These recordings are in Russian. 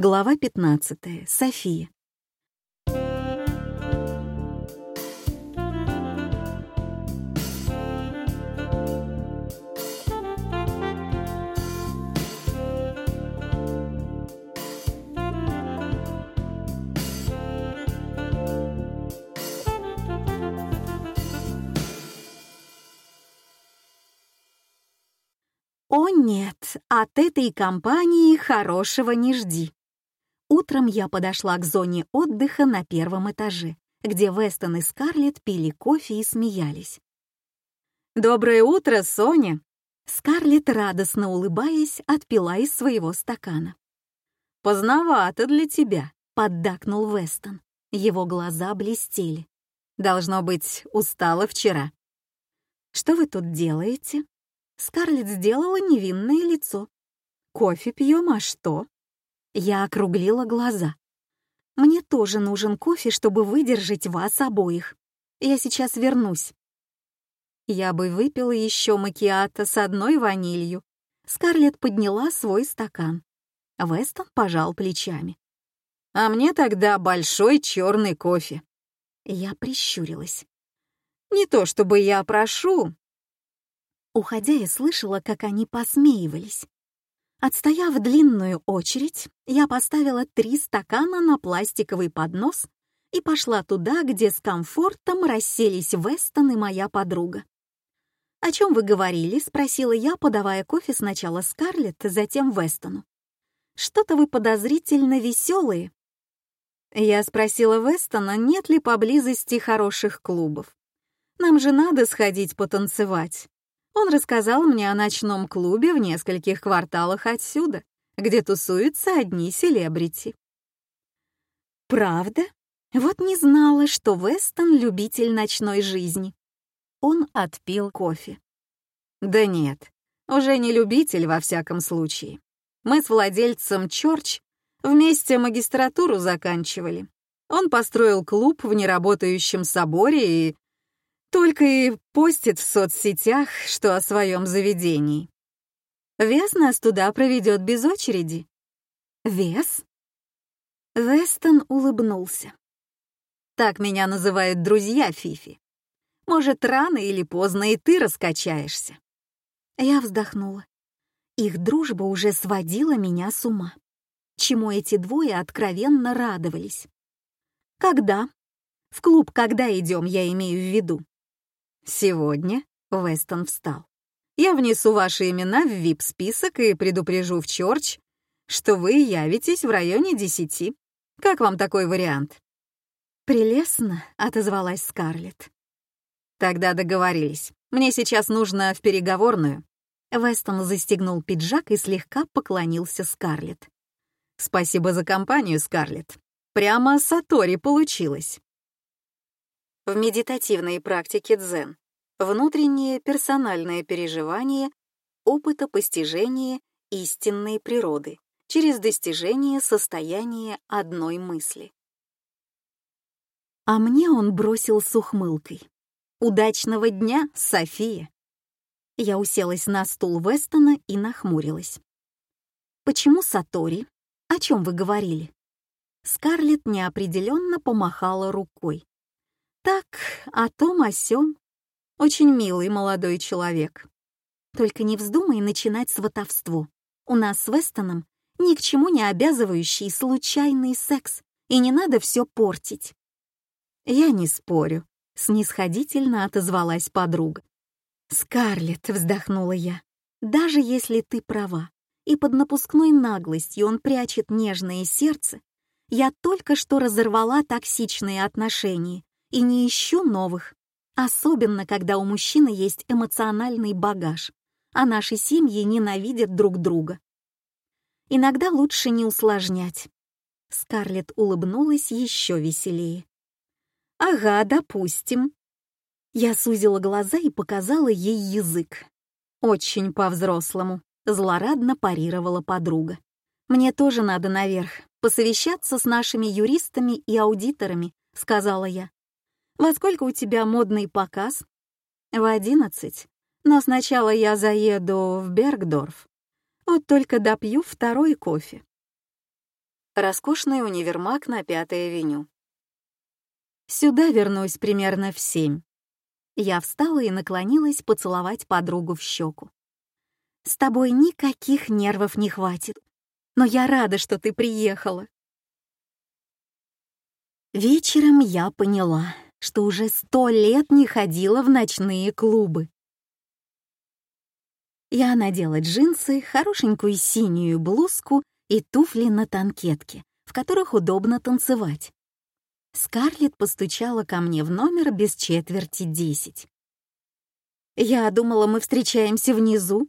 Глава 15. София. О нет, от этой компании хорошего не жди. Утром я подошла к зоне отдыха на первом этаже, где Вестон и Скарлетт пили кофе и смеялись. «Доброе утро, Соня!» Скарлетт, радостно улыбаясь, отпила из своего стакана. «Поздновато для тебя», — поддакнул Вестон. Его глаза блестели. «Должно быть, устала вчера». «Что вы тут делаете?» Скарлетт сделала невинное лицо. «Кофе пьем, а что?» Я округлила глаза. «Мне тоже нужен кофе, чтобы выдержать вас обоих. Я сейчас вернусь». Я бы выпила еще макиато с одной ванилью. Скарлетт подняла свой стакан. Вестон пожал плечами. «А мне тогда большой черный кофе». Я прищурилась. «Не то чтобы я прошу, Уходя, я слышала, как они посмеивались. Отстояв длинную очередь, я поставила три стакана на пластиковый поднос и пошла туда, где с комфортом расселись Вестон и моя подруга. «О чем вы говорили?» — спросила я, подавая кофе сначала Скарлетт, затем Вестону. «Что-то вы подозрительно веселые». Я спросила Вестона, нет ли поблизости хороших клубов. «Нам же надо сходить потанцевать». Он рассказал мне о ночном клубе в нескольких кварталах отсюда, где тусуются одни селебрити. Правда? Вот не знала, что Вестон — любитель ночной жизни. Он отпил кофе. Да нет, уже не любитель во всяком случае. Мы с владельцем Чорч вместе магистратуру заканчивали. Он построил клуб в неработающем соборе и только и постит в соцсетях, что о своем заведении. Вес нас туда проведет без очереди. Вес? Вестон улыбнулся. Так меня называют друзья Фифи. Может, рано или поздно и ты раскачаешься. Я вздохнула. Их дружба уже сводила меня с ума. Чему эти двое откровенно радовались. Когда? В клуб когда идем, я имею в виду. «Сегодня?» — Вестон встал. «Я внесу ваши имена в VIP-список и предупрежу в Чорч, что вы явитесь в районе десяти. Как вам такой вариант?» «Прелестно», — отозвалась Скарлетт. «Тогда договорились. Мне сейчас нужно в переговорную». Вестон застегнул пиджак и слегка поклонился Скарлетт. «Спасибо за компанию, Скарлетт. Прямо Сатори получилось» в медитативной практике дзен, внутреннее персональное переживание опыта постижения истинной природы через достижение состояния одной мысли. А мне он бросил с ухмылкой. «Удачного дня, София!» Я уселась на стул Вестона и нахмурилась. «Почему Сатори? О чем вы говорили?» Скарлетт неопределенно помахала рукой. Так, о том о сём. Очень милый молодой человек. Только не вздумай начинать сватовство. У нас с Вестоном ни к чему не обязывающий случайный секс, и не надо все портить. Я не спорю, снисходительно отозвалась подруга. «Скарлетт», — вздохнула я, — «даже если ты права, и под напускной наглостью он прячет нежное сердце, я только что разорвала токсичные отношения и не ищу новых, особенно когда у мужчины есть эмоциональный багаж, а наши семьи ненавидят друг друга. Иногда лучше не усложнять. Скарлетт улыбнулась еще веселее. «Ага, допустим». Я сузила глаза и показала ей язык. «Очень по-взрослому», — злорадно парировала подруга. «Мне тоже надо наверх, посовещаться с нашими юристами и аудиторами», — сказала я. «Во сколько у тебя модный показ?» «В одиннадцать. Но сначала я заеду в Бергдорф. Вот только допью второй кофе». Роскошный универмаг на Пятой авеню. Сюда вернусь примерно в семь. Я встала и наклонилась поцеловать подругу в щеку. С тобой никаких нервов не хватит, но я рада, что ты приехала. Вечером я поняла, что уже сто лет не ходила в ночные клубы. Я надела джинсы, хорошенькую синюю блузку и туфли на танкетке, в которых удобно танцевать. Скарлетт постучала ко мне в номер без четверти десять. «Я думала, мы встречаемся внизу».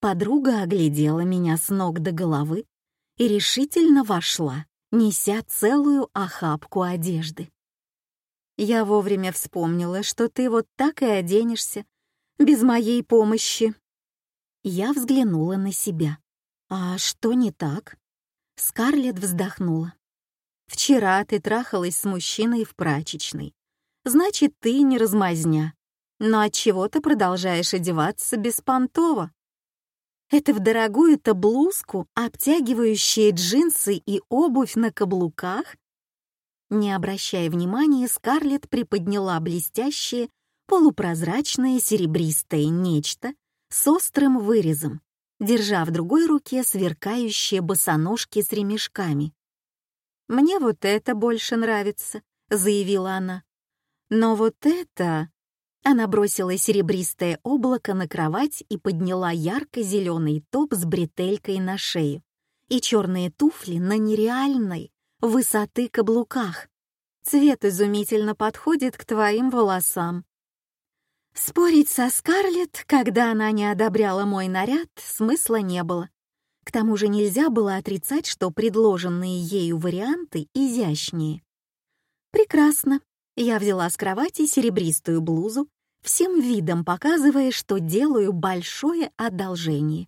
Подруга оглядела меня с ног до головы и решительно вошла, неся целую охапку одежды. Я вовремя вспомнила, что ты вот так и оденешься, без моей помощи. Я взглянула на себя. А что не так? Скарлетт вздохнула. Вчера ты трахалась с мужчиной в прачечной. Значит, ты не размазня. Но от чего ты продолжаешь одеваться беспонтово? Это в дорогую-то блузку, обтягивающие джинсы и обувь на каблуках? Не обращая внимания, Скарлетт приподняла блестящее, полупрозрачное серебристое нечто с острым вырезом, держа в другой руке сверкающие босоножки с ремешками. «Мне вот это больше нравится», — заявила она. «Но вот это...» Она бросила серебристое облако на кровать и подняла ярко-зеленый топ с бретелькой на шею и черные туфли на нереальной высоты каблуках. Цвет изумительно подходит к твоим волосам. Спорить со Скарлетт, когда она не одобряла мой наряд, смысла не было. К тому же нельзя было отрицать, что предложенные ею варианты изящнее. Прекрасно. Я взяла с кровати серебристую блузу, всем видом показывая, что делаю большое одолжение.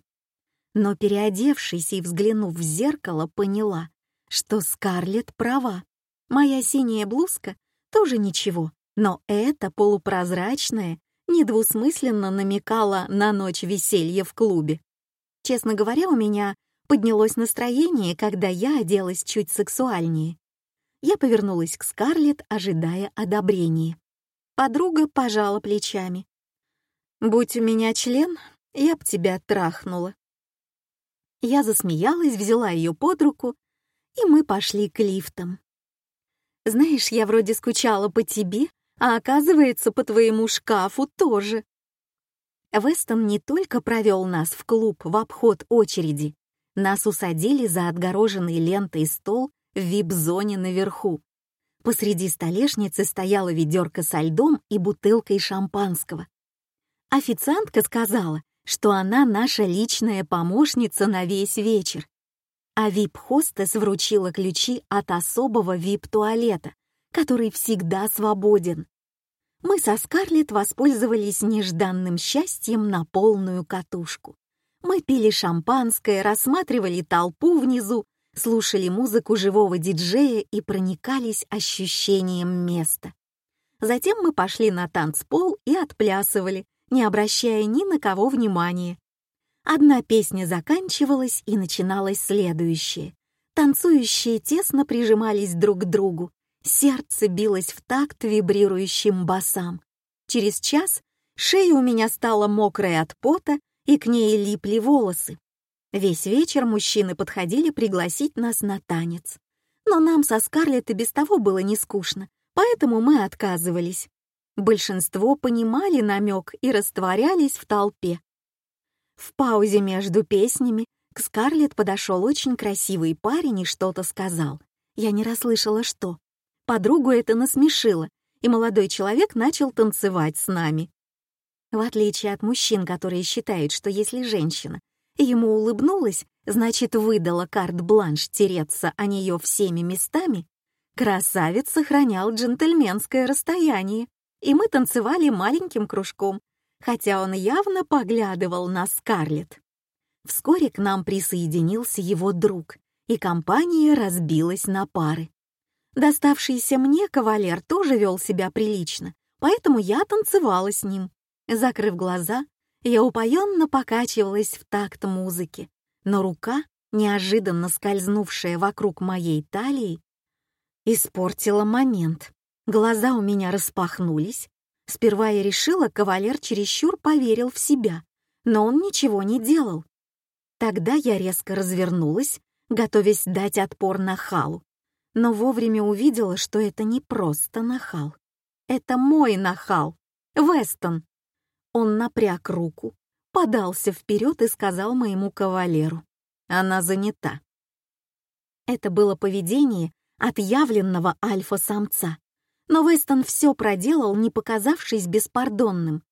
Но переодевшись и взглянув в зеркало, поняла, что Скарлетт права. Моя синяя блузка тоже ничего, но эта полупрозрачная недвусмысленно намекала на ночь веселья в клубе. Честно говоря, у меня поднялось настроение, когда я оделась чуть сексуальнее. Я повернулась к Скарлетт, ожидая одобрения. Подруга пожала плечами. «Будь у меня член, я б тебя трахнула». Я засмеялась, взяла ее под руку, и мы пошли к лифтам. «Знаешь, я вроде скучала по тебе, а оказывается, по твоему шкафу тоже», Вестон не только провел нас в клуб в обход очереди, нас усадили за отгороженный лентой стол в вип-зоне наверху. Посреди столешницы стояла ведерко со льдом и бутылкой шампанского. Официантка сказала, что она наша личная помощница на весь вечер. А вип-хостес вручила ключи от особого вип-туалета, который всегда свободен мы со Скарлетт воспользовались нежданным счастьем на полную катушку. Мы пили шампанское, рассматривали толпу внизу, слушали музыку живого диджея и проникались ощущением места. Затем мы пошли на танцпол и отплясывали, не обращая ни на кого внимания. Одна песня заканчивалась и начиналась следующая. Танцующие тесно прижимались друг к другу, Сердце билось в такт вибрирующим басам. Через час шея у меня стала мокрой от пота, и к ней липли волосы. Весь вечер мужчины подходили пригласить нас на танец. Но нам со Скарлетт и без того было не скучно, поэтому мы отказывались. Большинство понимали намек и растворялись в толпе. В паузе между песнями к Скарлетт подошел очень красивый парень и что-то сказал. Я не расслышала, что. Подругу это насмешило, и молодой человек начал танцевать с нами. В отличие от мужчин, которые считают, что если женщина ему улыбнулась, значит, выдала карт-бланш тереться о нее всеми местами, красавец сохранял джентльменское расстояние, и мы танцевали маленьким кружком, хотя он явно поглядывал на Скарлетт. Вскоре к нам присоединился его друг, и компания разбилась на пары. Доставшийся мне кавалер тоже вел себя прилично, поэтому я танцевала с ним. Закрыв глаза, я упоенно покачивалась в такт музыки, но рука неожиданно скользнувшая вокруг моей талии, испортила момент. Глаза у меня распахнулись. Сперва я решила, кавалер чересчур поверил в себя, но он ничего не делал. Тогда я резко развернулась, готовясь дать отпор нахалу, но вовремя увидела, что это не просто нахал. Это мой нахал, Вестон. Он напряг руку, подался вперед и сказал моему кавалеру. Она занята. Это было поведение отъявленного альфа-самца. Но Вестон все проделал, не показавшись беспардонным.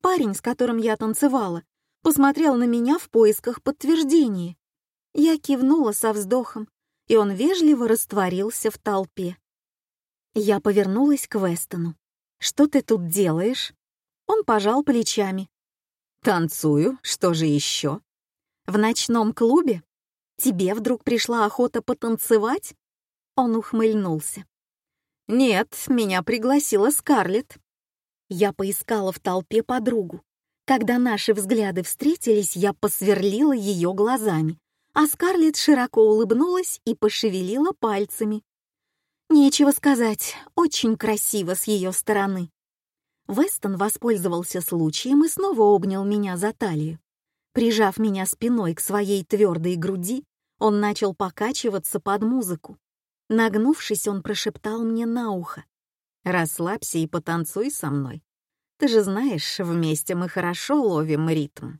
Парень, с которым я танцевала, посмотрел на меня в поисках подтверждения. Я кивнула со вздохом, и он вежливо растворился в толпе. Я повернулась к Вестону. «Что ты тут делаешь?» Он пожал плечами. «Танцую, что же еще?» «В ночном клубе? Тебе вдруг пришла охота потанцевать?» Он ухмыльнулся. «Нет, меня пригласила Скарлетт». Я поискала в толпе подругу. Когда наши взгляды встретились, я посверлила ее глазами, а Скарлетт широко улыбнулась и пошевелила пальцами. Нечего сказать, очень красиво с ее стороны. Вестон воспользовался случаем и снова обнял меня за талию. Прижав меня спиной к своей твердой груди, он начал покачиваться под музыку. Нагнувшись, он прошептал мне на ухо. «Расслабься и потанцуй со мной. Ты же знаешь, вместе мы хорошо ловим ритм».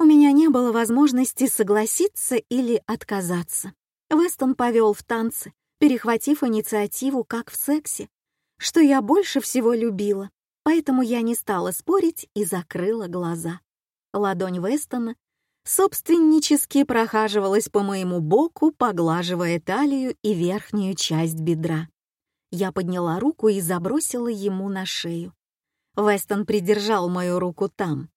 У меня не было возможности согласиться или отказаться. Вестон повел в танцы, перехватив инициативу, как в сексе, что я больше всего любила, поэтому я не стала спорить и закрыла глаза. Ладонь Вестона собственнически прохаживалась по моему боку, поглаживая талию и верхнюю часть бедра. Я подняла руку и забросила ему на шею. Вестон придержал мою руку там.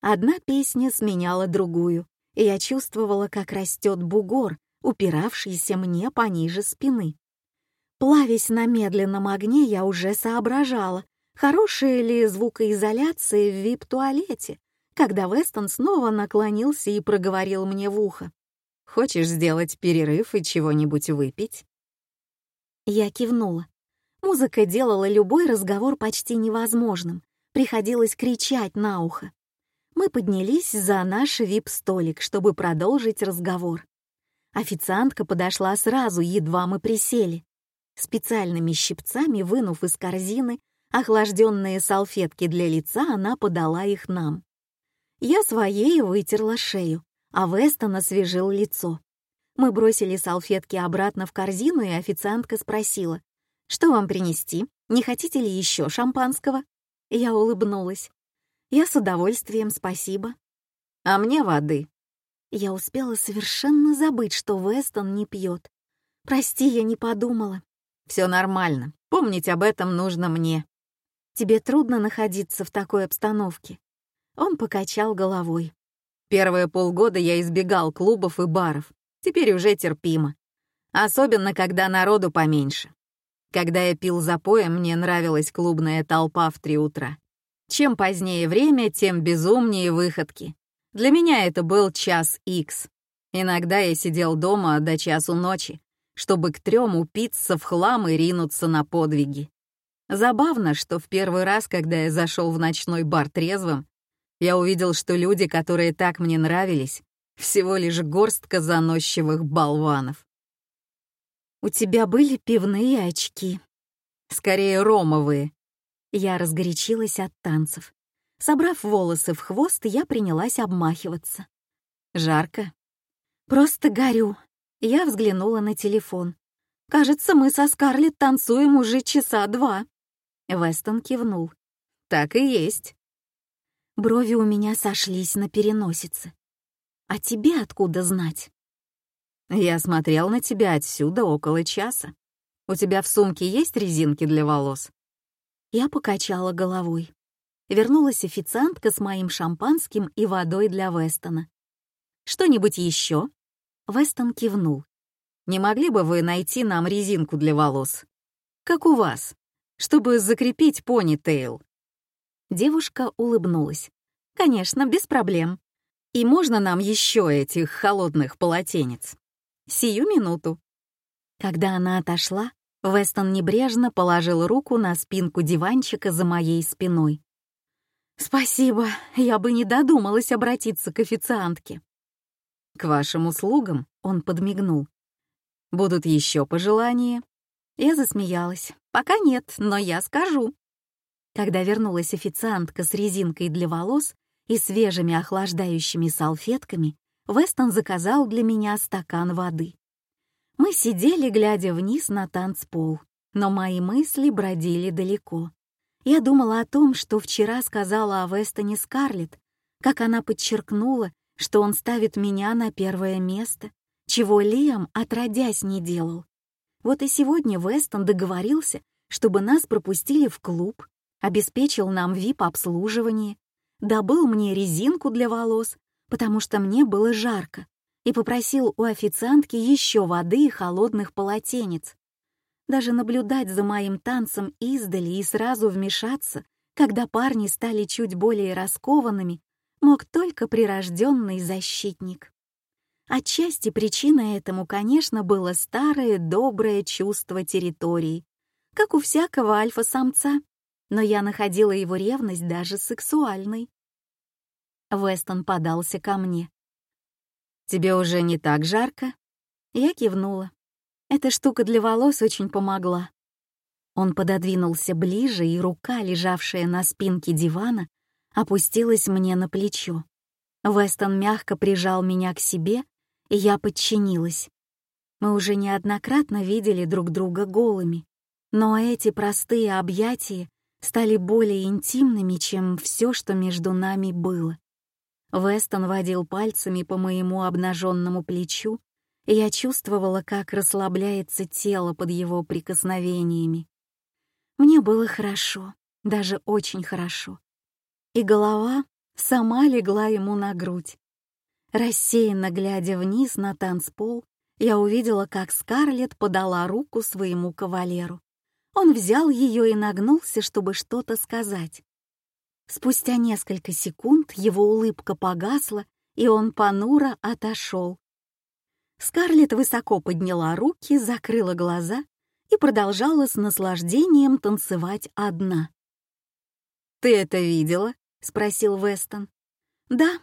Одна песня сменяла другую, и я чувствовала, как растет бугор, упиравшийся мне пониже спины. Плавясь на медленном огне, я уже соображала, хорошая ли звукоизоляция в вип-туалете, когда Вестон снова наклонился и проговорил мне в ухо. «Хочешь сделать перерыв и чего-нибудь выпить?» Я кивнула. Музыка делала любой разговор почти невозможным. Приходилось кричать на ухо. Мы поднялись за наш вип-столик, чтобы продолжить разговор. Официантка подошла сразу, едва мы присели. Специальными щипцами, вынув из корзины охлажденные салфетки для лица, она подала их нам. Я своей вытерла шею, а Вестон освежил лицо. Мы бросили салфетки обратно в корзину, и официантка спросила, «Что вам принести? Не хотите ли еще шампанского?» Я улыбнулась. «Я с удовольствием, спасибо». «А мне воды». Я успела совершенно забыть, что Вестон не пьет. «Прости, я не подумала». «Все нормально. Помнить об этом нужно мне». «Тебе трудно находиться в такой обстановке?» Он покачал головой. Первые полгода я избегал клубов и баров. Теперь уже терпимо. Особенно, когда народу поменьше. Когда я пил запоем, мне нравилась клубная толпа в три утра. Чем позднее время, тем безумнее выходки. Для меня это был час икс. Иногда я сидел дома до часу ночи, чтобы к трем упиться в хлам и ринуться на подвиги. Забавно, что в первый раз, когда я зашел в ночной бар трезвым, я увидел, что люди, которые так мне нравились, всего лишь горстка заносчивых болванов. «У тебя были пивные очки?» «Скорее ромовые». Я разгорячилась от танцев. Собрав волосы в хвост, я принялась обмахиваться. «Жарко?» «Просто горю». Я взглянула на телефон. «Кажется, мы со Скарлетт танцуем уже часа два». Вестон кивнул. «Так и есть». Брови у меня сошлись на переносице. «А тебе откуда знать?» «Я смотрел на тебя отсюда около часа. У тебя в сумке есть резинки для волос?» Я покачала головой. Вернулась официантка с моим шампанским и водой для Вестона. «Что-нибудь еще?» Вестон кивнул. «Не могли бы вы найти нам резинку для волос? Как у вас, чтобы закрепить пони-тейл?» Девушка улыбнулась. «Конечно, без проблем. И можно нам еще этих холодных полотенец? Сию минуту. Когда она отошла, Вестон небрежно положил руку на спинку диванчика за моей спиной. «Спасибо, я бы не додумалась обратиться к официантке». «К вашим услугам», — он подмигнул. «Будут еще пожелания?» Я засмеялась. «Пока нет, но я скажу». Когда вернулась официантка с резинкой для волос и свежими охлаждающими салфетками, Вестон заказал для меня стакан воды. Мы сидели, глядя вниз на танцпол, но мои мысли бродили далеко. Я думала о том, что вчера сказала о Вестоне Скарлетт, как она подчеркнула, что он ставит меня на первое место, чего Лиам отродясь не делал. Вот и сегодня Вестон договорился, чтобы нас пропустили в клуб, обеспечил нам вип-обслуживание, добыл мне резинку для волос, потому что мне было жарко, и попросил у официантки еще воды и холодных полотенец. Даже наблюдать за моим танцем издали и сразу вмешаться, когда парни стали чуть более раскованными, мог только прирожденный защитник. Отчасти причиной этому, конечно, было старое доброе чувство территории, как у всякого альфа-самца, но я находила его ревность даже сексуальной. Вестон подался ко мне. «Тебе уже не так жарко?» Я кивнула. Эта штука для волос очень помогла. Он пододвинулся ближе, и рука, лежавшая на спинке дивана, опустилась мне на плечо. Вестон мягко прижал меня к себе и я подчинилась. Мы уже неоднократно видели друг друга голыми, но эти простые объятия стали более интимными, чем все, что между нами было. Вестон водил пальцами по моему обнаженному плечу, и я чувствовала, как расслабляется тело под его прикосновениями. Мне было хорошо, даже очень хорошо. И голова сама легла ему на грудь. Рассеянно глядя вниз на танцпол, я увидела, как Скарлетт подала руку своему кавалеру. Он взял ее и нагнулся, чтобы что-то сказать. Спустя несколько секунд его улыбка погасла, и он понуро отошел. Скарлетт высоко подняла руки, закрыла глаза и продолжала с наслаждением танцевать одна. «Ты это видела?» — спросил Вестон. «Да,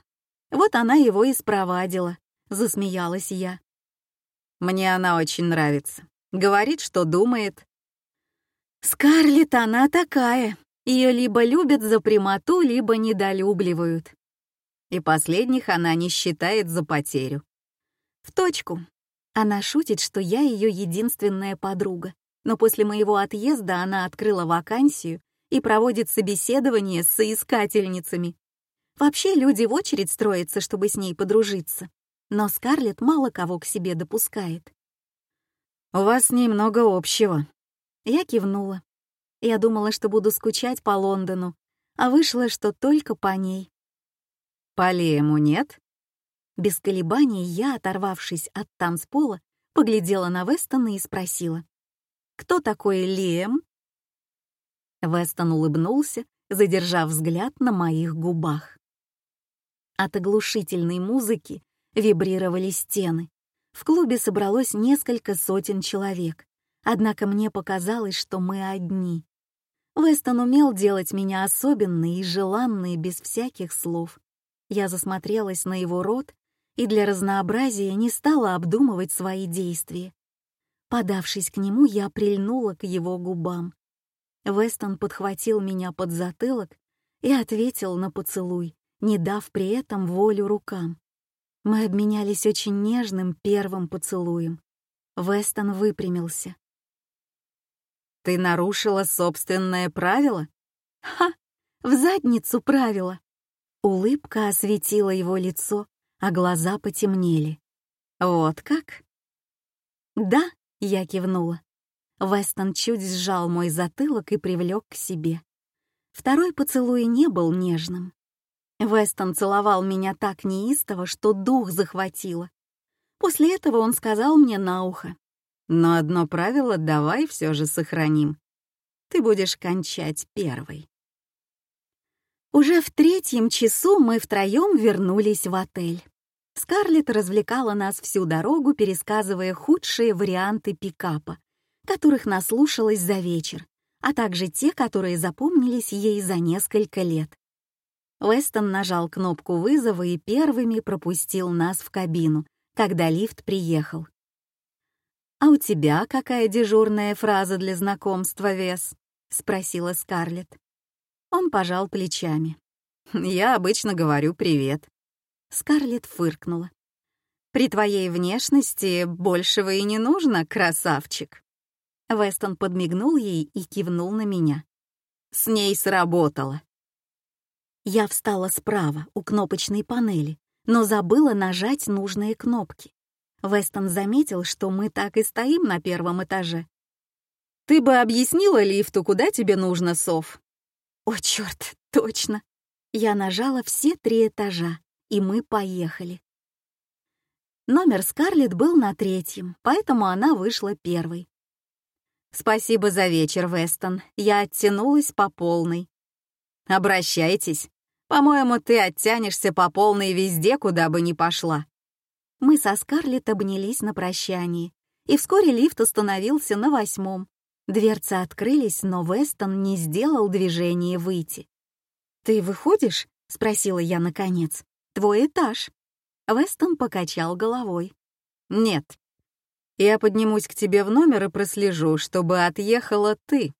вот она его и спровадила, засмеялась я. Мне она очень нравится. Говорит, что думает. Скарлетт она такая. Ее либо любят за прямоту, либо недолюбливают. И последних она не считает за потерю. В точку. Она шутит, что я ее единственная подруга, но после моего отъезда она открыла вакансию и проводит собеседование с соискательницами. Вообще люди в очередь строятся, чтобы с ней подружиться. Но Скарлетт мало кого к себе допускает. «У вас с ней много общего». Я кивнула. Я думала, что буду скучать по Лондону, а вышло, что только по ней. «По Лему нет?» Без колебаний я, оторвавшись от танцпола, поглядела на Вестона и спросила. «Кто такой Лем?» Вестон улыбнулся, задержав взгляд на моих губах. От оглушительной музыки вибрировали стены. В клубе собралось несколько сотен человек, однако мне показалось, что мы одни. Вестон умел делать меня особенной и желанной без всяких слов. Я засмотрелась на его рот и для разнообразия не стала обдумывать свои действия. Подавшись к нему, я прильнула к его губам. Вестон подхватил меня под затылок и ответил на поцелуй, не дав при этом волю рукам. Мы обменялись очень нежным первым поцелуем. Вестон выпрямился. «Ты нарушила собственное правило?» «Ха! В задницу правило!» Улыбка осветила его лицо, а глаза потемнели. «Вот как?» «Да», — я кивнула. Вестон чуть сжал мой затылок и привлек к себе. Второй поцелуй не был нежным. Вестон целовал меня так неистово, что дух захватило. После этого он сказал мне на ухо. «Но одно правило давай все же сохраним. Ты будешь кончать первой». Уже в третьем часу мы втроем вернулись в отель. Скарлетт развлекала нас всю дорогу, пересказывая худшие варианты пикапа, которых наслушалась за вечер, а также те, которые запомнились ей за несколько лет. Вестон нажал кнопку вызова и первыми пропустил нас в кабину, когда лифт приехал. «А у тебя какая дежурная фраза для знакомства, Вес?» — спросила Скарлетт. Он пожал плечами. «Я обычно говорю привет». Скарлетт фыркнула. «При твоей внешности большего и не нужно, красавчик». Вестон подмигнул ей и кивнул на меня. «С ней сработало». Я встала справа, у кнопочной панели, но забыла нажать нужные кнопки. Вестон заметил, что мы так и стоим на первом этаже. «Ты бы объяснила лифту, куда тебе нужно, Сов?» О, черт, точно. Я нажала все три этажа, и мы поехали. Номер Скарлетт был на третьем, поэтому она вышла первой. «Спасибо за вечер, Вестон. Я оттянулась по полной». «Обращайтесь. По-моему, ты оттянешься по полной везде, куда бы ни пошла». Мы со Скарлетт обнялись на прощании, и вскоре лифт остановился на восьмом. Дверцы открылись, но Вестон не сделал движения выйти. «Ты выходишь?» — спросила я наконец. «Твой этаж». Вестон покачал головой. «Нет. Я поднимусь к тебе в номер и прослежу, чтобы отъехала ты».